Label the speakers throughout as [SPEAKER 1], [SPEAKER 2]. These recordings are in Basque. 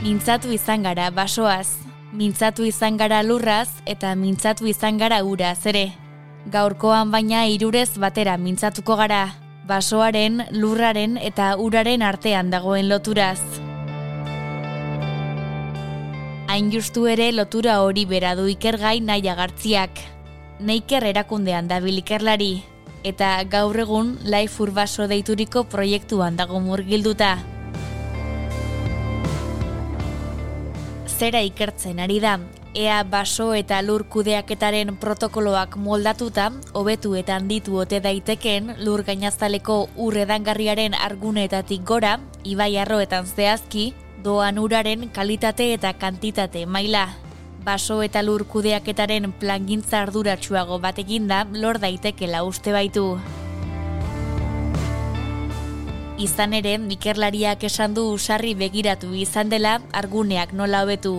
[SPEAKER 1] Mintzatu izan gara basoaz, mintzatu izan gara lurraz eta mintzatu izan gara uraz ere. Gaurkoan baina irurez batera mintzatuko gara, basoaren, lurraren eta uraren artean dagoen loturaz. Hain justu ere lotura hori bera du ikergai nahi agartziak. Neiker erakundean dabil ikerlari, eta gaur egun Life Urbaso deituriko proiektuan dago murgilduta. Zera ikertzen ari da, ea baso eta lur kudeaketaren protokoloak moldatuta, hobetu eta handitu ote daiteken lur gainazaleko urredangarriaren arguneetatik gora, ibai arroetan zehazki, doan uraren kalitate eta kantitate maila baso eta lur kudeaketaren plangintza arduratsuago batekin da lor daitekela uste baitu. Izan ere, Mikerlariak esan du usarri begiratu izan dela arguneak nola hobetu,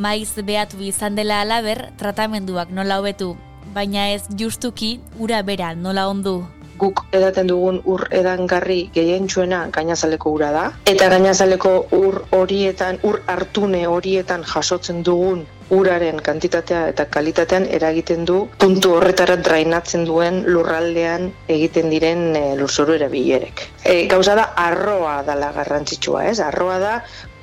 [SPEAKER 1] maiz behatu izan dela alaber tratamenduak nola hobetu, baina ez justuki ura bera nola ondu.
[SPEAKER 2] Guk edaten dugun ur edangarri gehientsuena gainazaleko ura da. Eta gainazaleko ur horietan, ur hartune horietan jasotzen dugun uraren kantitatea eta kalitatean eragiten du puntu horretara drainatzen duen lurraldean egiten diren e, lurzoru erabilerek. E, gauza da arroa dala garrantzitsua, ez? Arroa da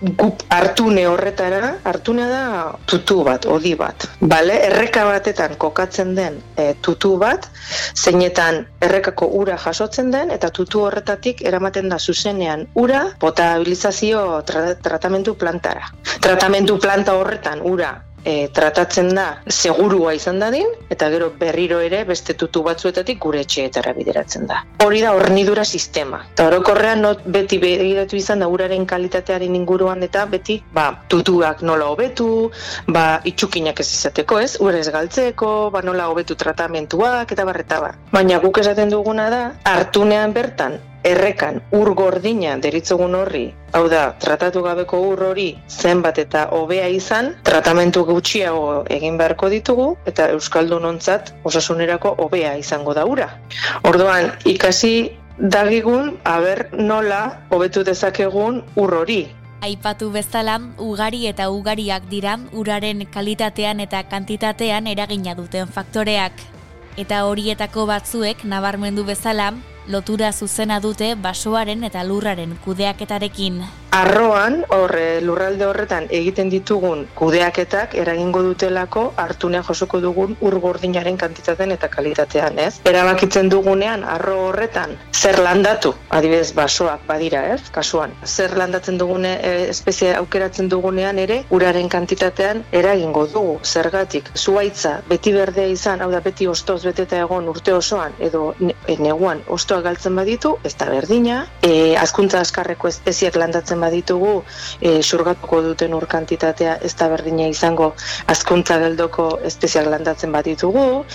[SPEAKER 2] gup hartune horretara, hartune da tutu bat, odi bat. Bale, erreka batetan kokatzen den e, tutu bat, zeinetan errekako ura jasotzen den, eta tutu horretatik eramaten da zuzenean ura potabilizazio tratamendu plantara. Tratamendu planta horretan ura e, tratatzen da segurua izan dadin, eta gero berriro ere beste tutu batzuetatik gure etxeetara bideratzen da. Hori da hornidura sistema. Eta orokorrean not beti begiratu izan da uraren kalitatearen inguruan eta beti ba, tutuak nola hobetu, ba, itxukinak ez izateko ez, ura ez galtzeko, ba, nola hobetu tratamentuak eta barreta ba. Baina guk esaten duguna da, hartunean bertan errekan ur gordina deritzogun horri, hau da, tratatu gabeko ur hori zenbat eta hobea izan, tratamentu gutxiago egin beharko ditugu, eta Euskaldun ontzat osasunerako hobea izango da ura. Orduan, ikasi dagigun, haber nola hobetu dezakegun ur hori.
[SPEAKER 1] Aipatu bezala, ugari eta ugariak dira uraren kalitatean eta kantitatean eragina duten faktoreak. Eta horietako batzuek nabarmendu bezala, lotura zuzena dute basoaren eta lurraren kudeaketarekin.
[SPEAKER 2] Arroan, horre, lurralde horretan egiten ditugun kudeaketak eragingo dutelako hartunea josoko dugun ur gordinaren kantitatean eta kalitatean, ez? Erabakitzen dugunean arro horretan zer landatu, adibidez basoak badira, ez? Kasuan, zer landatzen dugune e, espezie aukeratzen dugunean ere uraren kantitatean eragingo dugu zergatik. Zuaitza beti berdea izan, hau da beti ostoz beteta egon urte osoan edo neguan ostoa galtzen baditu, ez da berdina. E, azkuntza askarreko espeziak landatzen baditugu e, xurgatuko duten ur kantitatea ez da berdina izango. Azkuntza geldoko espezial landatzen baditugu